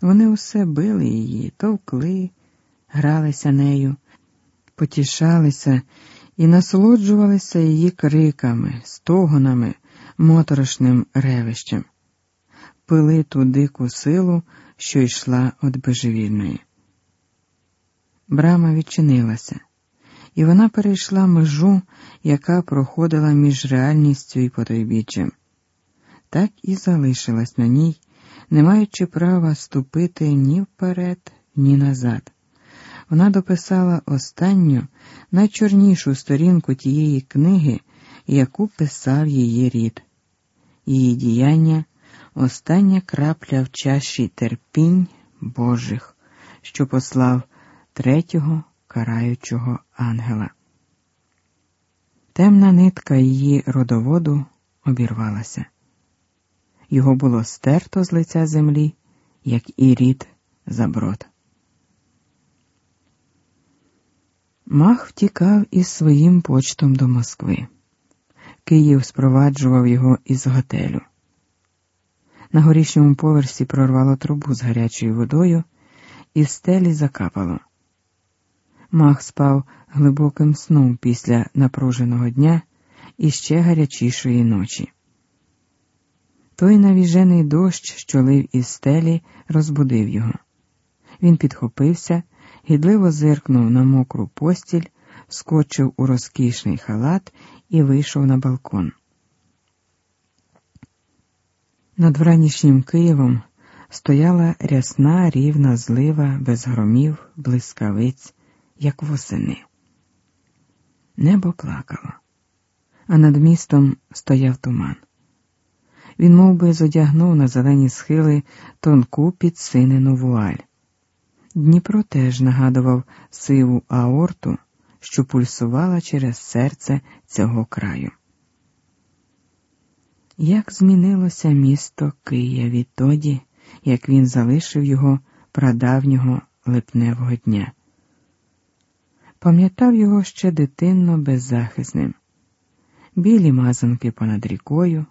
Вони усе били її, товкли, гралися нею, потішалися і насолоджувалися її криками, стогонами, моторошним ревищем, пили ту дику силу, що йшла від божевільної. Брама відчинилася, і вона перейшла межу, яка проходила між реальністю і потойбіччям. Так і залишилась на ній, не маючи права ступити ні вперед, ні назад. Вона дописала останню, найчорнішу сторінку тієї книги, яку писав її рід. Її діяння остання крапля в чаші терпінь Божих, що послав третього караючого ангела. Темна нитка її родоводу обірвалася. Його було стерто з лиця землі, як і рід заброд. Мах втікав із своїм почтом до Москви. Київ спроваджував його із готелю. На горішньому поверсі прорвало трубу з гарячою водою, і стелі закапало. Мах спав глибоким сном після напруженого дня і ще гарячішої ночі. Той навіжений дощ, що лив із стелі, розбудив його. Він підхопився, гідливо зиркнув на мокру постіль, скочив у розкішний халат і вийшов на балкон. Над вранішнім Києвом стояла рясна рівна злива без громів, блискавиць, як восени. Небо плакало, а над містом стояв туман. Він мов би, зодягнув на зелені схили тонку підсинену вуаль. Дніпро теж нагадував сиву аорту, що пульсувала через серце цього краю. Як змінилося місто Київ відтоді, як він залишив його прадавнього липневого дня. Пам'ятав його ще дитинно беззахисним, білі мазанки понад рікою,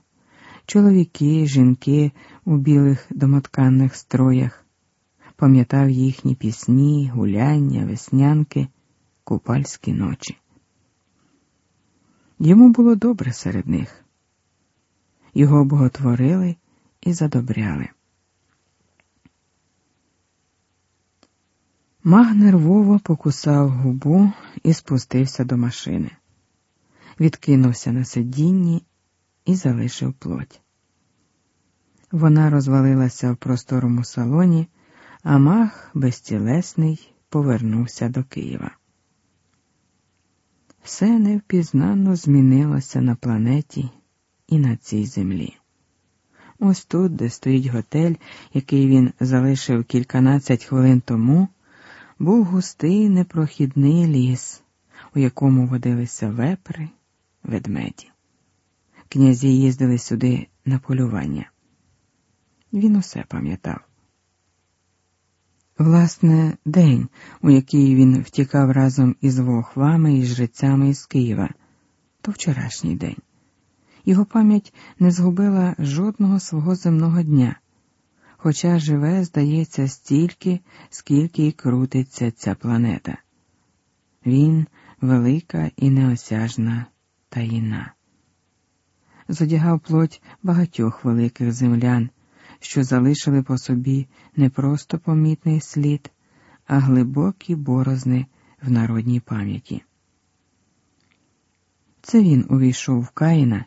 чоловіки, жінки у білих домотканних строях, пам'ятав їхні пісні, гуляння, веснянки, купальські ночі. Йому було добре серед них його боготворили і задобряли. Маг нервово покусав губу і спустився до машини, відкинувся на сидінні і залишив плоть. Вона розвалилася в просторому салоні, а маг безтілесний повернувся до Києва. Все невпізнано змінилося на планеті і на цій землі. Ось тут, де стоїть готель, який він залишив кільканадцять хвилин тому, був густий непрохідний ліс, у якому водилися вепри, ведмеді. Князі їздили сюди на полювання. Він усе пам'ятав. Власне, день, у який він втікав разом із вохвами і жрецями із Києва, то вчорашній день. Його пам'ять не згубила жодного свого земного дня, хоча живе, здається, стільки, скільки й крутиться ця планета. Він велика і неосяжна таїна. Зодягав плоть багатьох великих землян, що залишили по собі не просто помітний слід, а глибокі борозни в народній пам'яті. Це він увійшов в Каїна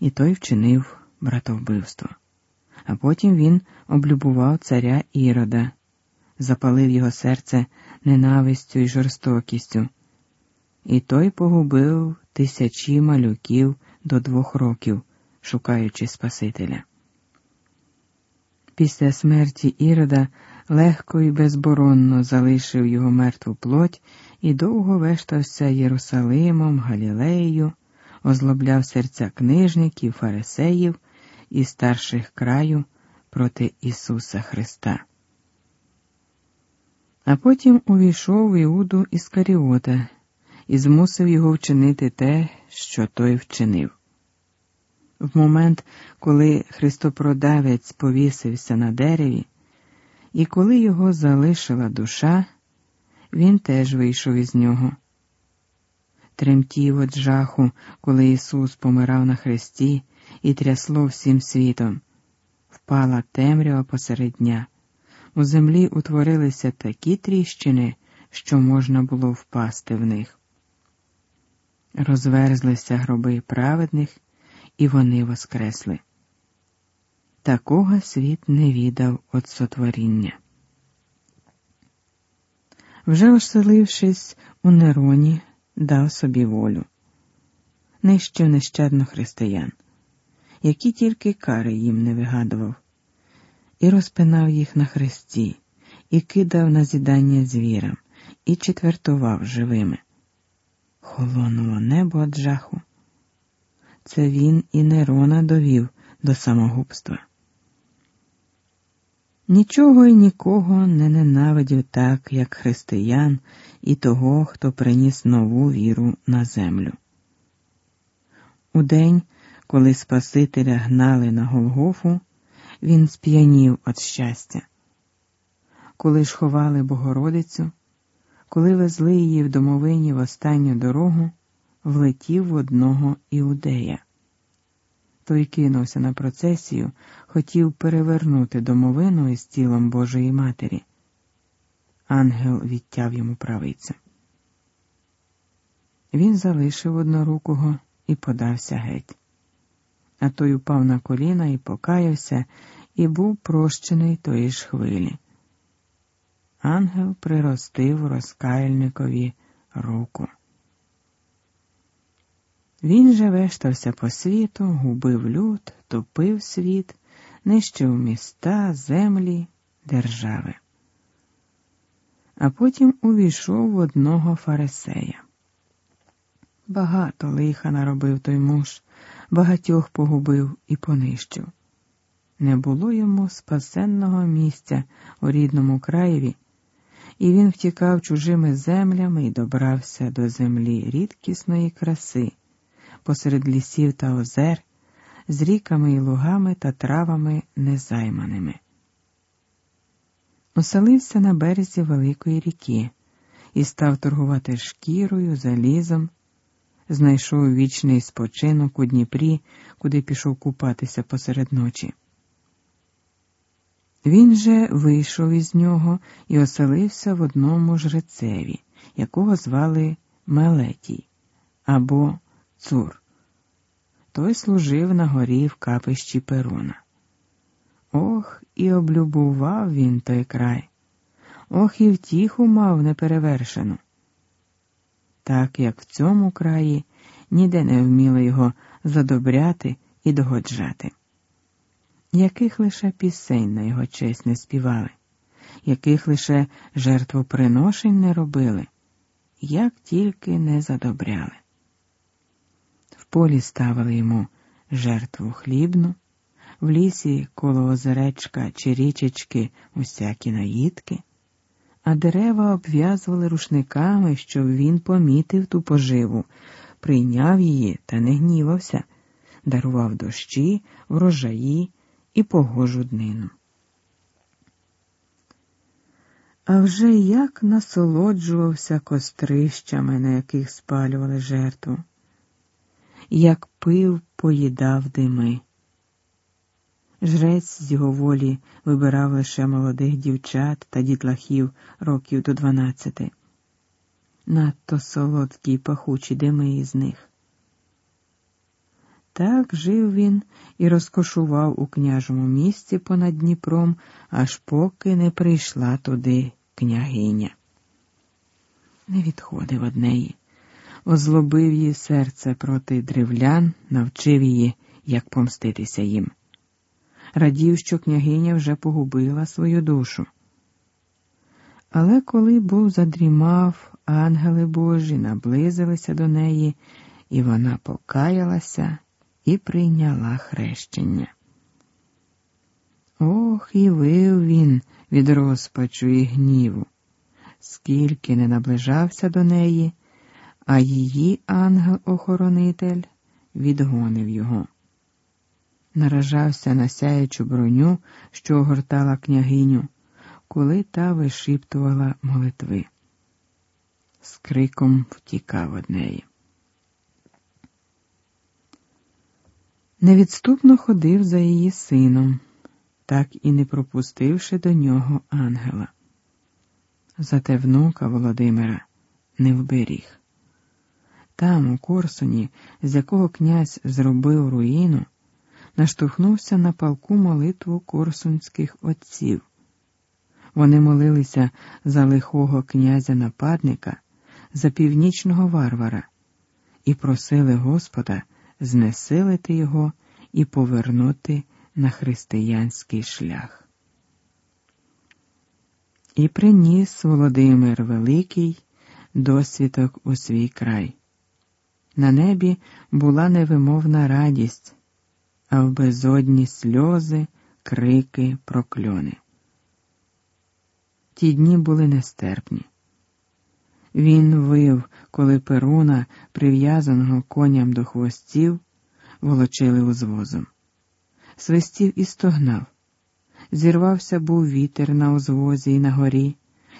і той вчинив братовбивство. А потім він облюбував царя Ірода, запалив його серце ненавистю і жорстокістю, і той погубив тисячі малюків до двох років, шукаючи Спасителя. Після смерті Ірода легко і безборонно залишив його мертву плоть і довго вештався Єрусалимом, Галілеєю, озлобляв серця книжників, фарисеїв і старших краю проти Ісуса Христа. А потім увійшов в Іуду Іскаріота і змусив його вчинити те, що той вчинив. В момент, коли Христопродавець повісився на дереві, І коли його залишила душа, він теж вийшов із нього. Тремтів від жаху, коли Ісус помирав на хресті і трясло всім світом. Впала темрява посеред дня. У землі утворилися такі тріщини, що можна було впасти в них. Розверзлися гроби праведних, і вони воскресли. Такого світ не відав від сотворіння. Вже оселившись у Нероні, дав собі волю, нищив нещадно християн, які тільки кари їм не вигадував, і розпинав їх на хресті, і кидав на зідання звірам, і четвертував живими. Холонуло небо від жаху. Це він і Нерона довів до самогубства. Нічого і нікого не ненавидів так, як християн і того, хто приніс нову віру на землю. У день, коли Спасителя гнали на Голгофу, він сп'янів від щастя. Коли ж ховали Богородицю, коли везли її в домовині в останню дорогу, влетів в одного іудея. Той кинувся на процесію, хотів перевернути домовину із тілом Божої Матері. Ангел відтяв йому правицю. Він залишив однорукого і подався геть. А той упав на коліна і покаявся, і був прощений тої ж хвилі. Ангел приростив розкаяльникові руку. Він же вештався по світу, губив люд, топив світ, нищив міста, землі, держави. А потім увійшов в одного фарисея. Багато лиха наробив той муж, багатьох погубив і понищив. Не було йому спасенного місця у рідному краєві, і він втікав чужими землями і добрався до землі рідкісної краси посеред лісів та озер, з ріками і лугами та травами незайманими. Оселився на березі великої ріки і став торгувати шкірою, залізом, знайшов вічний спочинок у Дніпрі, куди пішов купатися посеред ночі. Він же вийшов із нього і оселився в одному жрецеві, якого звали Мелетій або Цур. Той служив на горі в капищі Перуна. Ох, і облюбував він той край, ох, і втіху мав неперевершену. Так як в цьому краї ніде не вміли його задобряти і догоджати. Яких лише пісень на його честь не співали, яких лише жертвоприношень не робили, як тільки не задобряли. В полі ставили йому жертву хлібну, в лісі коло озеречка чи річечки усякі наїдки, а дерева обв'язували рушниками, щоб він помітив ту поживу, прийняв її та не гнівався, дарував дощі, врожаї і погожу днину. А вже як насолоджувався кострищами, на яких спалювали жертву як пив, поїдав дими. Жрець з його волі вибирав лише молодих дівчат та дітлахів років до дванадцяти. Надто солодкі й пахучі дими із них. Так жив він і розкошував у княжому місці понад Дніпром, аж поки не прийшла туди княгиня. Не відходив од неї озлобив її серце проти древлян, навчив її, як помститися їм. Радів, що княгиня вже погубила свою душу. Але коли був задрімав, ангели Божі наблизилися до неї, і вона покаялася і прийняла хрещення. Ох, і вив він від розпачу і гніву, скільки не наближався до неї, а її ангел-охоронитель відгонив його. Наражався на сяючу броню, що огортала княгиню, коли та вишіптувала молитви. З криком втікав од неї. Невідступно ходив за її сином, так і не пропустивши до нього ангела. Зате внука Володимира не вберіг. Там, у Корсуні, з якого князь зробив руїну, наштовхнувся на палку молитву корсунських отців. Вони молилися за лихого князя нападника, за північного варвара і просили Господа знесилити його і повернути на християнський шлях. І приніс Володимир Великий досвідок у свій край. На небі була невимовна радість, а в безодні сльози, крики, прокльони. Ті дні були нестерпні. Він вив, коли перуна, прив'язаного коням до хвостів, волочили узвозом. Свистів і стогнав. Зірвався був вітер на узвозі і на горі,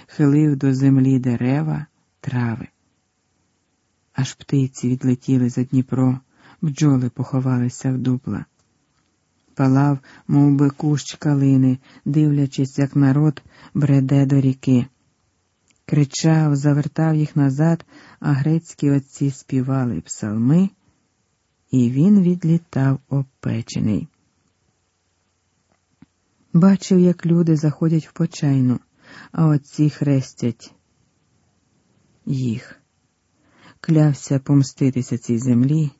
хилив до землі дерева, трави. Аж птиці відлетіли за Дніпро, бджоли поховалися в дупла. Палав, мов би, кущ калини, дивлячись, як народ бреде до ріки. Кричав, завертав їх назад, а грецькі отці співали псалми, і він відлітав опечений. Бачив, як люди заходять в почайну, а отці хрестять їх клявся помститися цій землі,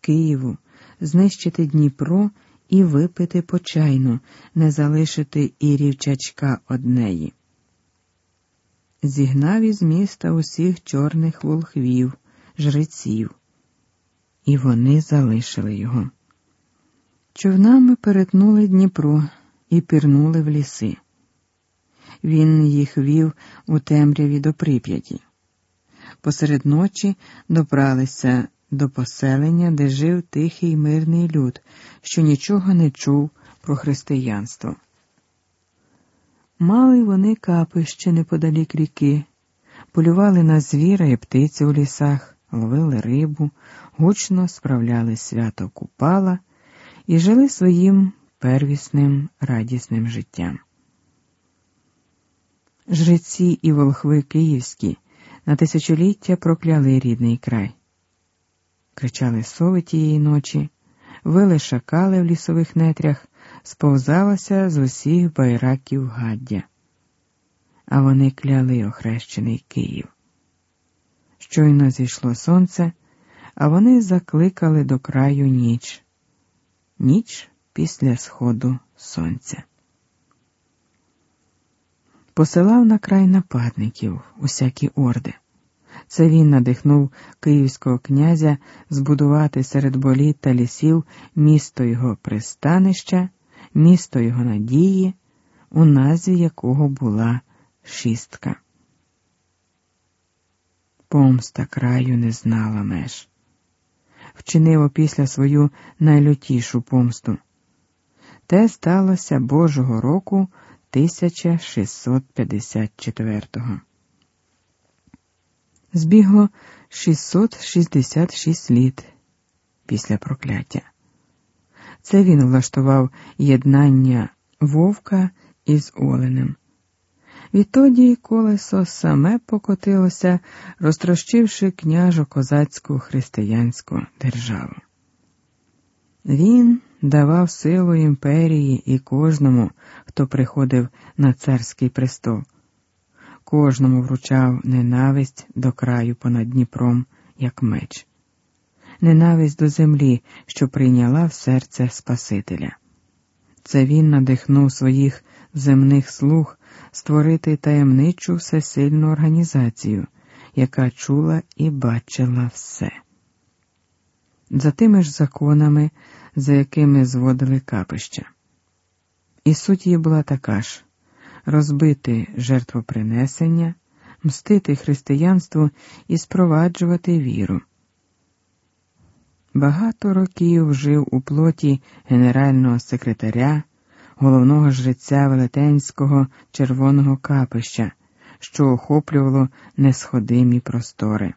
Києву, знищити Дніпро і випити почайну, не залишити і рівчачка однеї. Зігнав із міста усіх чорних волхвів, жреців, і вони залишили його. Човнами перетнули Дніпро і пірнули в ліси. Він їх вів у темряві до прип'яті посеред ночі добралися до поселення, де жив тихий мирний люд, що нічого не чув про християнство. Мали вони капище неподалік ріки, полювали на звіра і птиці у лісах, ловили рибу, гучно справляли свято Купала і жили своїм первісним радісним життям. Жреці і волхви київські на тисячоліття прокляли рідний край. Кричали сови тієї ночі, вили шакали в лісових нетрях, сповзалася з усіх байраків гаддя. А вони кляли охрещений Київ. Щойно зійшло сонце, а вони закликали до краю ніч, ніч після сходу сонця посилав на край нападників усякі орди. Це він надихнув київського князя збудувати серед боліт та лісів місто його пристанища, місто його надії, у назві якого була шістка. Помста краю не знала меж. Вчинив опісля свою найлютішу помсту. Те сталося Божого року 1654-го. Збігло 666 літ після прокляття. Це він влаштував єднання вовка із оленем. Відтоді колесо саме покотилося, розтрощивши княжо козацьку християнську державу. Він давав силу імперії і кожному, хто приходив на царський престол, кожному вручав ненависть до краю понад Дніпром, як меч, ненависть до землі, що прийняла в серце Спасителя. Це він надихнув своїх земних слуг створити таємничу всесильну організацію, яка чула і бачила все. За тими ж законами за якими зводили капища. І суть її була така ж розбити жертвопринесення, мстити християнству і спроваджувати віру. Багато років жив у плоті генерального секретаря, головного жреця велетенського червоного капища, що охоплювало несходимі простори.